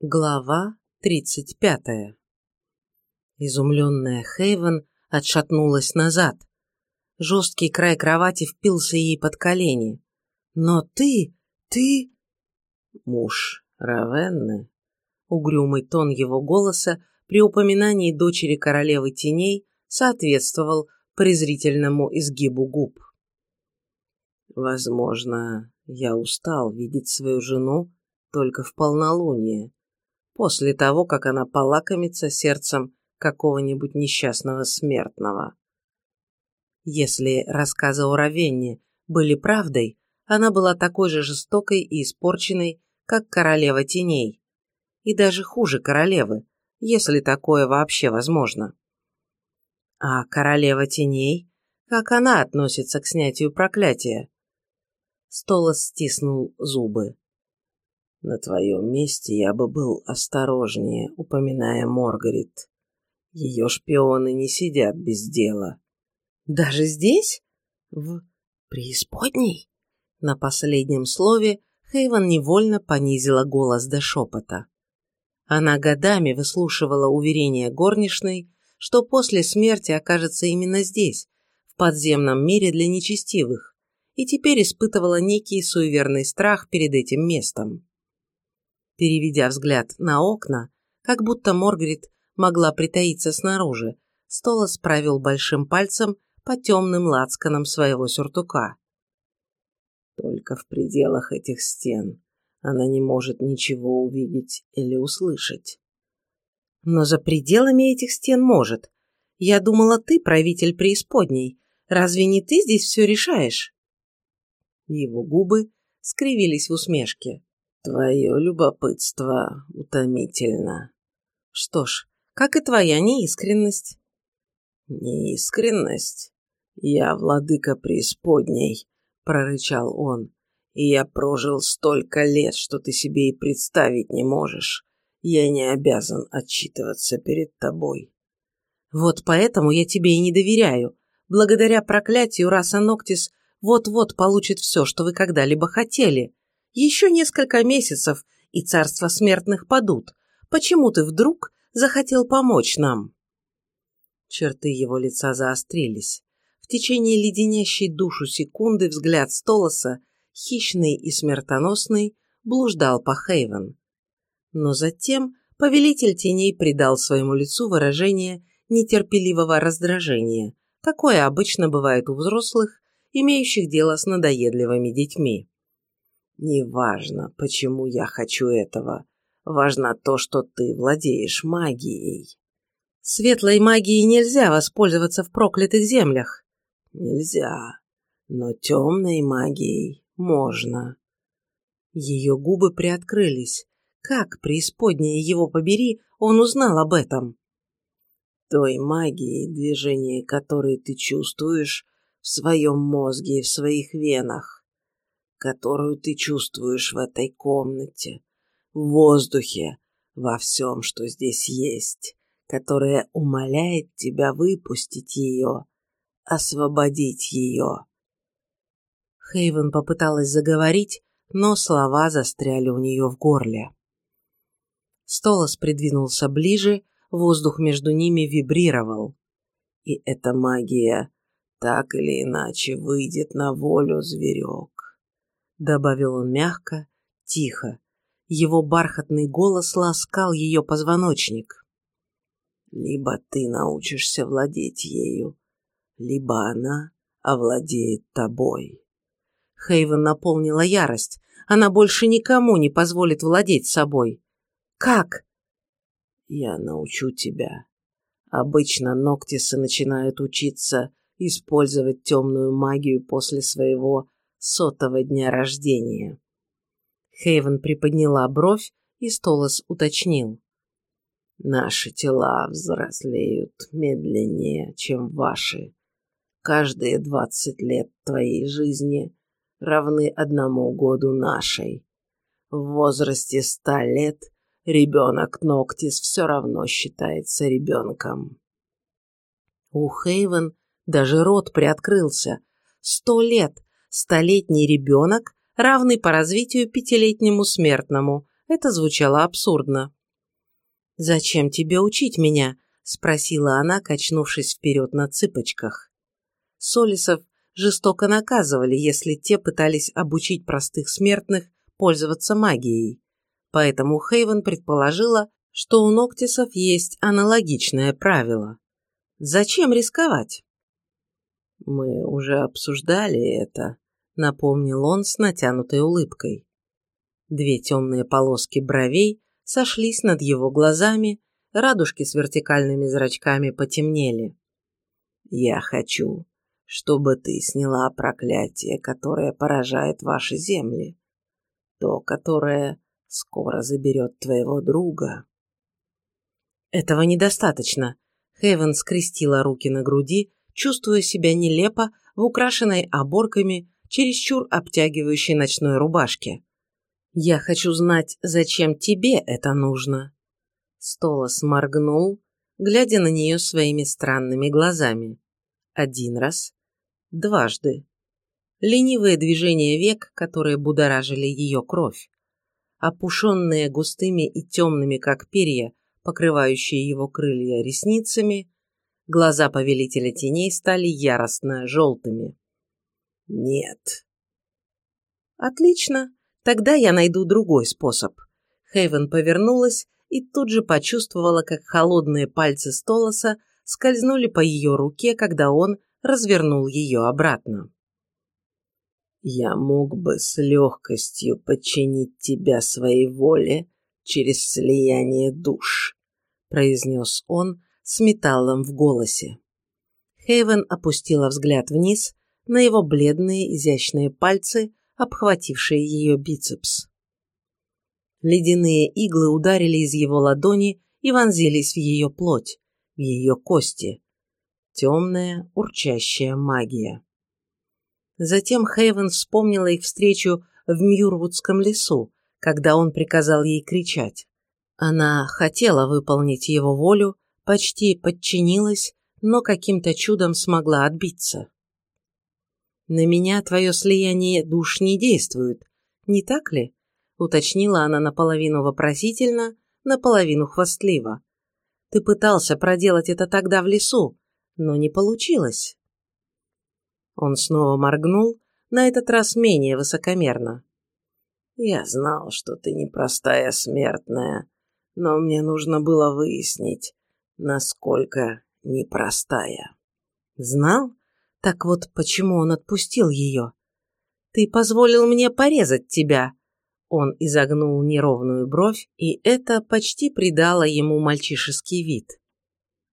Глава тридцать пятая. Изумленная Хейвен отшатнулась назад. Жесткий край кровати впился ей под колени. «Но ты... ты...» «Муж Равенны...» Угрюмый тон его голоса при упоминании дочери королевы теней соответствовал презрительному изгибу губ. «Возможно, я устал видеть свою жену только в полнолуние, после того, как она полакомится сердцем какого-нибудь несчастного смертного. Если рассказы о Равенне были правдой, она была такой же жестокой и испорченной, как королева теней. И даже хуже королевы, если такое вообще возможно. А королева теней, как она относится к снятию проклятия? Столос стиснул зубы. На твоем месте я бы был осторожнее, упоминая Моргарит. Ее шпионы не сидят без дела. Даже здесь? В преисподней? На последнем слове Хейвен невольно понизила голос до шепота. Она годами выслушивала уверения горничной, что после смерти окажется именно здесь, в подземном мире для нечестивых, и теперь испытывала некий суеверный страх перед этим местом. Переведя взгляд на окна, как будто Моргрид могла притаиться снаружи, Столос провел большим пальцем по темным лацканам своего сюртука. Только в пределах этих стен она не может ничего увидеть или услышать. Но за пределами этих стен может. Я думала, ты правитель преисподней. Разве не ты здесь все решаешь? Его губы скривились в усмешке. Твое любопытство утомительно. Что ж, как и твоя неискренность. Неискренность? Я владыка преисподней, прорычал он. И я прожил столько лет, что ты себе и представить не можешь. Я не обязан отчитываться перед тобой. Вот поэтому я тебе и не доверяю. Благодаря проклятию раса Ноктис вот-вот получит все, что вы когда-либо хотели. Еще несколько месяцев, и царство смертных падут. Почему ты вдруг захотел помочь нам?» Черты его лица заострились. В течение леденящей душу секунды взгляд Столоса, хищный и смертоносный, блуждал по Хейвен. Но затем повелитель теней придал своему лицу выражение нетерпеливого раздражения, какое обычно бывает у взрослых, имеющих дело с надоедливыми детьми. Неважно, почему я хочу этого. Важно то, что ты владеешь магией. Светлой магией нельзя воспользоваться в проклятых землях. Нельзя. Но темной магией можно. Ее губы приоткрылись. Как, преисподняя его побери, он узнал об этом? Той магией, движение которой ты чувствуешь в своем мозге и в своих венах которую ты чувствуешь в этой комнате, в воздухе, во всем, что здесь есть, которая умоляет тебя выпустить ее, освободить ее. Хейвен попыталась заговорить, но слова застряли у нее в горле. Столос придвинулся ближе, воздух между ними вибрировал. И эта магия так или иначе выйдет на волю зверек добавил он мягко, тихо. Его бархатный голос ласкал ее позвоночник. Либо ты научишься владеть ею, либо она овладеет тобой. Хейвен наполнила ярость. Она больше никому не позволит владеть собой. Как? Я научу тебя. Обычно Ноктисы начинают учиться использовать темную магию после своего сотого дня рождения. Хейвен приподняла бровь, и Столос уточнил. Наши тела взрослеют медленнее, чем ваши. Каждые двадцать лет твоей жизни равны одному году нашей. В возрасте ста лет ребенок Ноктис все равно считается ребенком. У Хейвен даже рот приоткрылся. Сто лет Столетний ребенок, равный по развитию пятилетнему смертному, это звучало абсурдно. «Зачем тебе учить меня?» – спросила она, качнувшись вперед на цыпочках. Солисов жестоко наказывали, если те пытались обучить простых смертных пользоваться магией. Поэтому Хейвен предположила, что у Ноктисов есть аналогичное правило. Зачем рисковать? Мы уже обсуждали это, напомнил он с натянутой улыбкой. Две темные полоски бровей сошлись над его глазами, радужки с вертикальными зрачками потемнели. «Я хочу, чтобы ты сняла проклятие, которое поражает ваши земли, то, которое скоро заберет твоего друга». «Этого недостаточно», — Хейвен скрестила руки на груди, чувствуя себя нелепо в украшенной оборками, чересчур обтягивающей ночной рубашке. «Я хочу знать, зачем тебе это нужно?» Столос моргнул, глядя на нее своими странными глазами. Один раз, дважды. Ленивые движения век, которые будоражили ее кровь. Опушенные густыми и темными, как перья, покрывающие его крылья ресницами, глаза повелителя теней стали яростно желтыми. «Нет». «Отлично», Тогда я найду другой способ. Хейвен повернулась и тут же почувствовала, как холодные пальцы Столоса скользнули по ее руке, когда он развернул ее обратно. «Я мог бы с легкостью подчинить тебя своей воле через слияние душ», произнес он с металлом в голосе. Хейвен опустила взгляд вниз на его бледные изящные пальцы, обхватившие ее бицепс. Ледяные иглы ударили из его ладони и вонзились в ее плоть, в ее кости. Темная, урчащая магия. Затем Хейвен вспомнила их встречу в Мьюрвудском лесу, когда он приказал ей кричать. Она хотела выполнить его волю, почти подчинилась, но каким-то чудом смогла отбиться. «На меня твое слияние душ не действует, не так ли?» уточнила она наполовину вопросительно, наполовину хвастливо. «Ты пытался проделать это тогда в лесу, но не получилось». Он снова моргнул, на этот раз менее высокомерно. «Я знал, что ты непростая смертная, но мне нужно было выяснить, насколько непростая». «Знал?» Так вот, почему он отпустил ее? Ты позволил мне порезать тебя. Он изогнул неровную бровь, и это почти придало ему мальчишеский вид.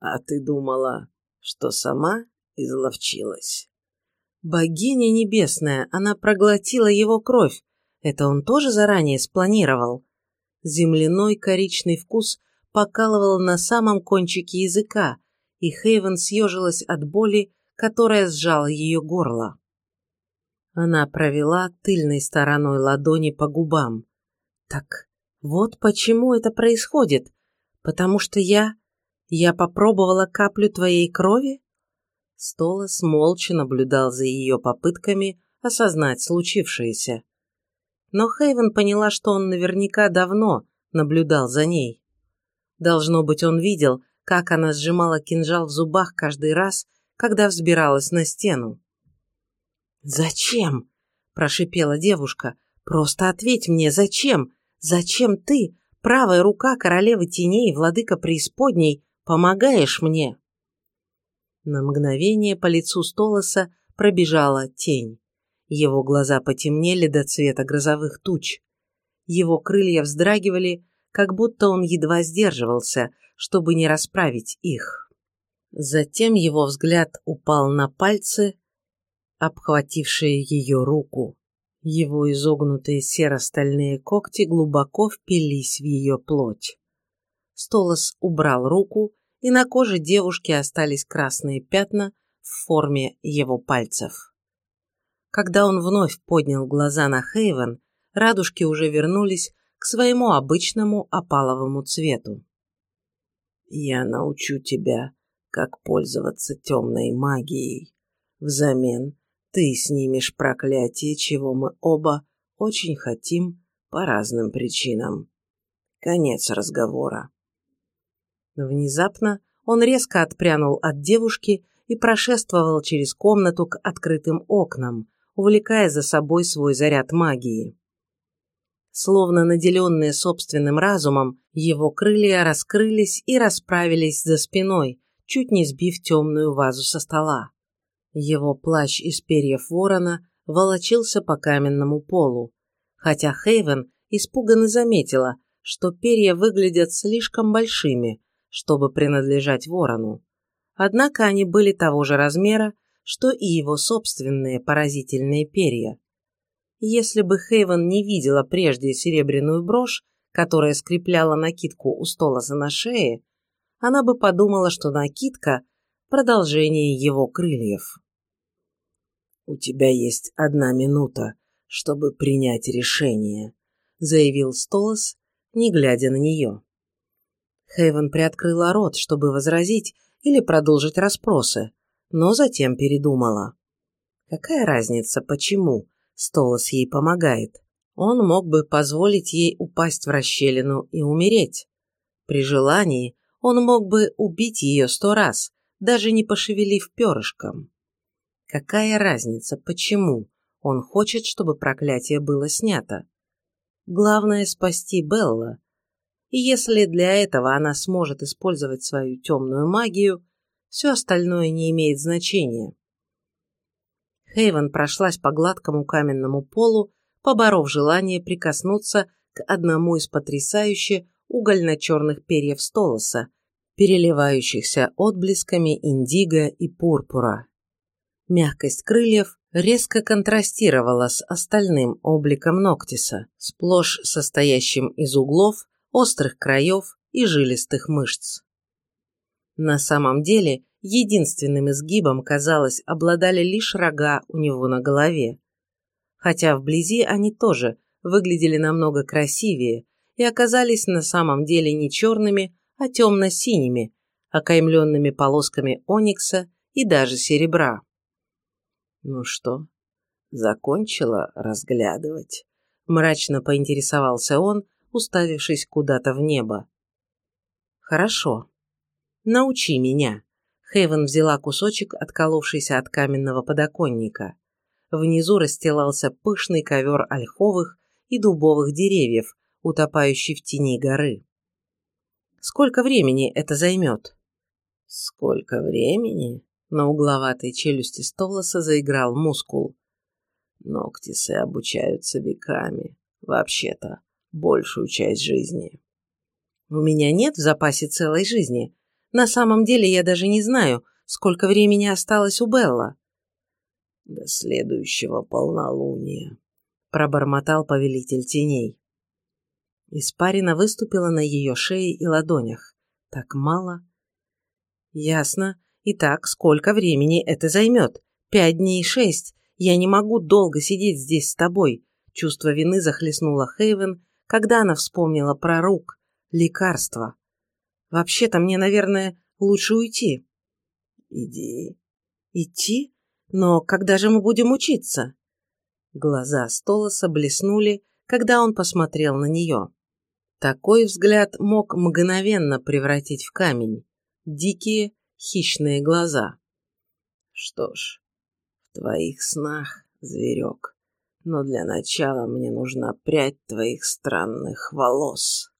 А ты думала, что сама изловчилась? Богиня небесная, она проглотила его кровь. Это он тоже заранее спланировал. Земляной коричный вкус покалывал на самом кончике языка, и Хейвен съежилась от боли, которая сжала ее горло. Она провела тыльной стороной ладони по губам. Так вот почему это происходит. Потому что я... Я попробовала каплю твоей крови? Столос молча наблюдал за ее попытками осознать случившееся. Но Хейвен поняла, что он наверняка давно наблюдал за ней. Должно быть, он видел, как она сжимала кинжал в зубах каждый раз, когда взбиралась на стену. «Зачем?» – прошипела девушка. «Просто ответь мне, зачем? Зачем ты, правая рука королевы теней, владыка преисподней, помогаешь мне?» На мгновение по лицу Столоса пробежала тень. Его глаза потемнели до цвета грозовых туч. Его крылья вздрагивали, как будто он едва сдерживался, чтобы не расправить их. Затем его взгляд упал на пальцы, обхватившие ее руку. Его изогнутые серо-стальные когти глубоко впились в ее плоть. Столос убрал руку, и на коже девушки остались красные пятна в форме его пальцев. Когда он вновь поднял глаза на Хейвен, радужки уже вернулись к своему обычному опаловому цвету. «Я научу тебя как пользоваться темной магией. Взамен ты снимешь проклятие, чего мы оба очень хотим по разным причинам. Конец разговора. Внезапно он резко отпрянул от девушки и прошествовал через комнату к открытым окнам, увлекая за собой свой заряд магии. Словно наделенные собственным разумом, его крылья раскрылись и расправились за спиной, чуть не сбив темную вазу со стола. Его плащ из перьев ворона волочился по каменному полу, хотя Хейвен испуганно заметила, что перья выглядят слишком большими, чтобы принадлежать ворону. Однако они были того же размера, что и его собственные поразительные перья. Если бы Хейвен не видела прежде серебряную брошь, которая скрепляла накидку у Столоса на шее, она бы подумала, что накидка – продолжение его крыльев. «У тебя есть одна минута, чтобы принять решение», – заявил Столос, не глядя на нее. Хейвен приоткрыла рот, чтобы возразить или продолжить расспросы, но затем передумала. Какая разница, почему Столос ей помогает? Он мог бы позволить ей упасть в расщелину и умереть. При желании он мог бы убить ее сто раз, даже не пошевелив перышком. Какая разница, почему он хочет, чтобы проклятие было снято? Главное – спасти Белла. И если для этого она сможет использовать свою темную магию, все остальное не имеет значения. Хейвен прошлась по гладкому каменному полу, поборов желание прикоснуться к одному из потрясающе угольно-черных перьев столоса, переливающихся отблесками индиго и пурпура. Мягкость крыльев резко контрастировала с остальным обликом Ноктиса, сплошь состоящим из углов, острых краев и жилистых мышц. На самом деле, единственным изгибом, казалось, обладали лишь рога у него на голове. Хотя вблизи они тоже выглядели намного красивее, и оказались на самом деле не черными, а темно-синими, окаймленными полосками оникса и даже серебра. «Ну что, закончила разглядывать?» – мрачно поинтересовался он, уставившись куда-то в небо. «Хорошо. Научи меня». Хейвен взяла кусочек, отколовшийся от каменного подоконника. Внизу расстилался пышный ковер ольховых и дубовых деревьев, утопающий в тени горы. Сколько времени это займет? Сколько времени? На угловатой челюсти Столоса заиграл мускул. Ноктисы обучаются веками. Вообще-то, большую часть жизни. У меня нет в запасе целой жизни. На самом деле я даже не знаю, сколько времени осталось у Белла. До следующего полнолуния, пробормотал повелитель теней. Испарина выступила на ее шее и ладонях. Так мало. Ясно. Итак, сколько времени это займет? Пять дней шесть. Я не могу долго сидеть здесь с тобой. Чувство вины захлестнуло Хейвен, когда она вспомнила про рук, лекарства. Вообще-то мне, наверное, лучше уйти. Иди. Идти? Но когда же мы будем учиться? Глаза Столоса блеснули, когда он посмотрел на нее. Такой взгляд мог мгновенно превратить в камень. Дикие, хищные глаза. Что ж, в твоих снах, зверек, но для начала мне нужна прядь твоих странных волос.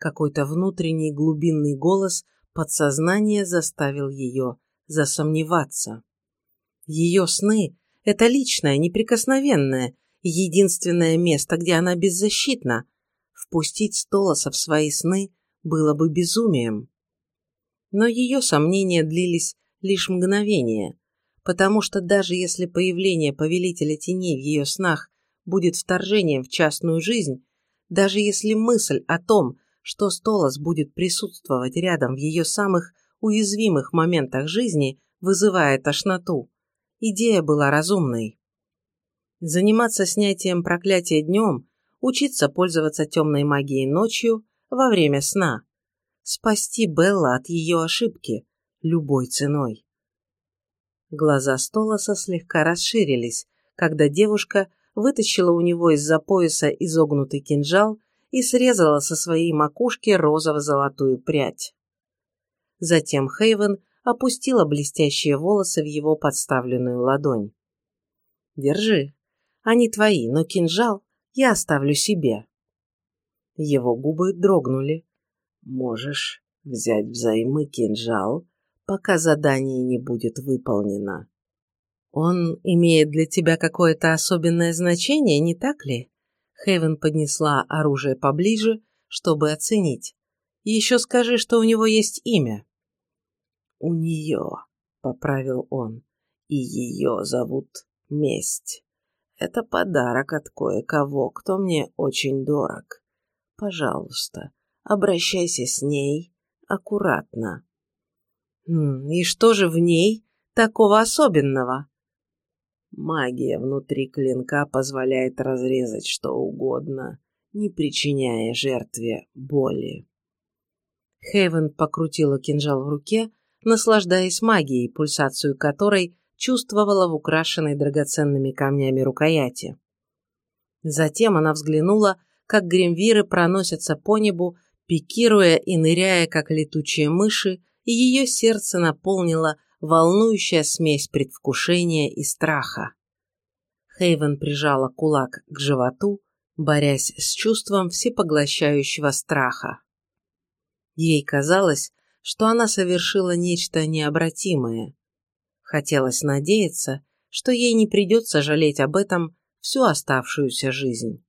Какой-то внутренний глубинный голос подсознания заставил ее засомневаться. Ее сны – это личное, неприкосновенное, единственное место, где она беззащитна, Впустить Столоса в свои сны было бы безумием. Но ее сомнения длились лишь мгновение, потому что даже если появление Повелителя Теней в ее снах будет вторжением в частную жизнь, даже если мысль о том, что Столос будет присутствовать рядом в ее самых уязвимых моментах жизни, вызывает тошноту, идея была разумной. Заниматься снятием проклятия днем учиться пользоваться темной магией ночью во время сна, спасти Белла от ее ошибки любой ценой. Глаза Столоса слегка расширились, когда девушка вытащила у него из-за пояса изогнутый кинжал и срезала со своей макушки розово-золотую прядь. Затем Хейвен опустила блестящие волосы в его подставленную ладонь. «Держи. Они твои, но кинжал я оставлю себе». Его губы дрогнули. «Можешь взять взаймы кинжал, пока задание не будет выполнено». «Он имеет для тебя какое-то особенное значение, не так ли?» Хейвен поднесла оружие поближе, чтобы оценить. «Еще скажи, что у него есть имя». «У нее», — поправил он, — «и ее зовут Месть. Это подарок от кое-кого, кто мне очень дорог. Пожалуйста, обращайся с ней аккуратно». «И что же в ней такого особенного?» Магия внутри клинка позволяет разрезать что угодно, не причиняя жертве боли. Хейвен покрутила кинжал в руке, наслаждаясь магией, пульсацию которой чувствовала в украшенной драгоценными камнями рукояти. Затем она взглянула, как гримвиры проносятся по небу, пикируя и ныряя, как летучие мыши, и ее сердце наполнило волнующая смесь предвкушения и страха. Хейвен прижала кулак к животу, борясь с чувством всепоглощающего страха. Ей казалось, что она совершила нечто необратимое. Хотелось надеяться, что ей не придется жалеть об этом всю оставшуюся жизнь.